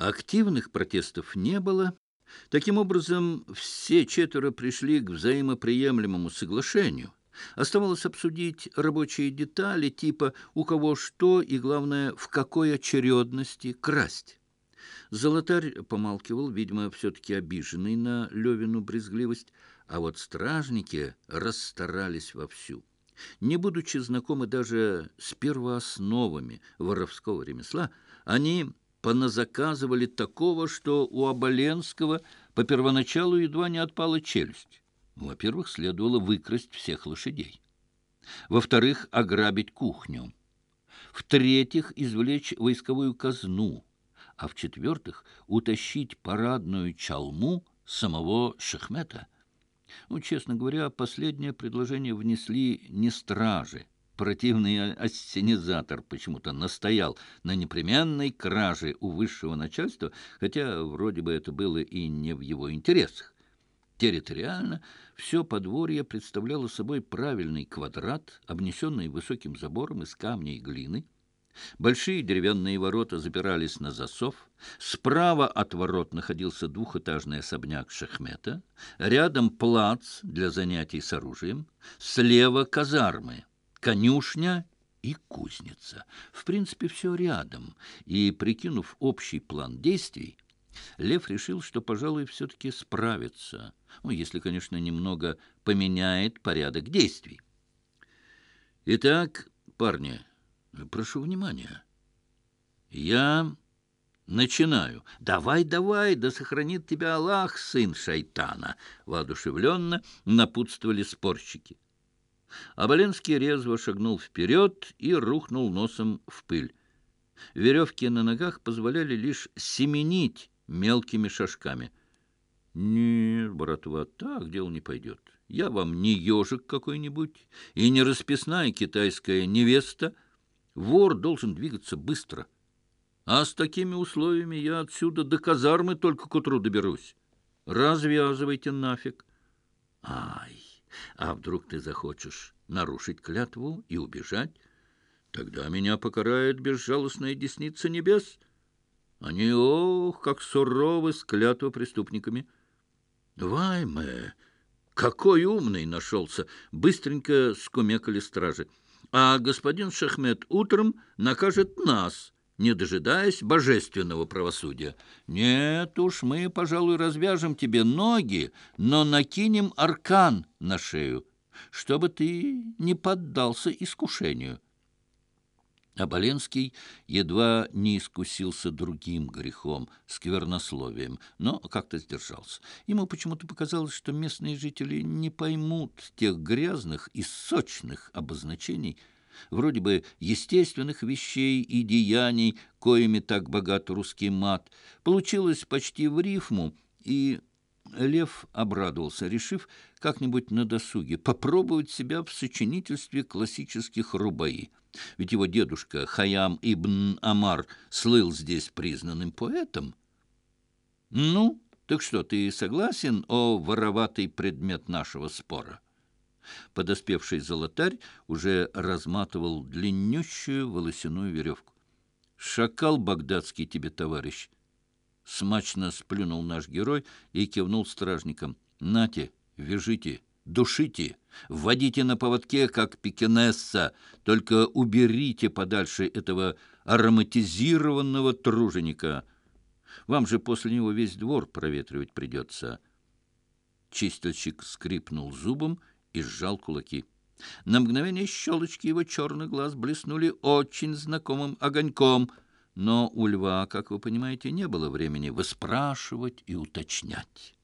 Активных протестов не было. Таким образом, все четверо пришли к взаимоприемлемому соглашению. Оставалось обсудить рабочие детали, типа у кого что и, главное, в какой очередности красть. Золотарь помалкивал, видимо, все-таки обиженный на Левину брезгливость, а вот стражники расстарались вовсю. Не будучи знакомы даже с первоосновами воровского ремесла, они поназаказывали такого, что у Оболенского по первоначалу едва не отпала челюсть. Во-первых, следовало выкрасть всех лошадей. Во-вторых, ограбить кухню. В-третьих, извлечь войсковую казну. А в-четвертых, утащить парадную чалму самого Шахмета. Ну, честно говоря, последнее предложение внесли не стражи, противный ассенизатор почему-то настоял на непременной краже у высшего начальства, хотя вроде бы это было и не в его интересах. Территориально все подворье представляло собой правильный квадрат, обнесенный высоким забором из камня и глины. Большие деревянные ворота запирались на засов. Справа от ворот находился двухэтажный особняк Шахмета. Рядом плац для занятий с оружием. Слева казармы конюшня и кузница. В принципе, все рядом. И, прикинув общий план действий, Лев решил, что, пожалуй, все-таки справится. Ну, если, конечно, немного поменяет порядок действий. Итак, парни, прошу внимания. Я начинаю. Давай, давай, да сохранит тебя Аллах, сын шайтана, воодушевленно напутствовали спорщики. Оболенский резво шагнул вперед и рухнул носом в пыль. Веревки на ногах позволяли лишь семенить мелкими шажками. «Нет, братва, так дело не пойдет. Я вам не ежик какой-нибудь и не расписная китайская невеста. Вор должен двигаться быстро. А с такими условиями я отсюда до казармы только к утру доберусь. Развязывайте нафиг. Ай!» А вдруг ты захочешь нарушить клятву и убежать? Тогда меня покарает безжалостная десница небес. Они, ох, как суровы с клятвопреступниками. Вайме, какой умный нашелся! Быстренько скумекали стражи. А господин Шахмет утром накажет нас — не дожидаясь божественного правосудия. Нет уж, мы, пожалуй, развяжем тебе ноги, но накинем аркан на шею, чтобы ты не поддался искушению. Оболенский едва не искусился другим грехом, сквернословием, но как-то сдержался. Ему почему-то показалось, что местные жители не поймут тех грязных и сочных обозначений, вроде бы естественных вещей и деяний, коими так богат русский мат, получилось почти в рифму, и Лев обрадовался, решив как-нибудь на досуге попробовать себя в сочинительстве классических рубаи. Ведь его дедушка Хаям ибн Амар слыл здесь признанным поэтом. «Ну, так что, ты согласен, о вороватый предмет нашего спора?» Подоспевший золотарь уже разматывал длиннющую волосяную веревку. «Шакал багдадский тебе, товарищ!» Смачно сплюнул наш герой и кивнул стражникам. «Нате, вяжите, душите, вводите на поводке, как пекинесса, только уберите подальше этого ароматизированного труженика. Вам же после него весь двор проветривать придется». Чистильщик скрипнул зубом и сжал кулаки. На мгновение щелочки его черных глаз блеснули очень знакомым огоньком, но у льва, как вы понимаете, не было времени выспрашивать и уточнять.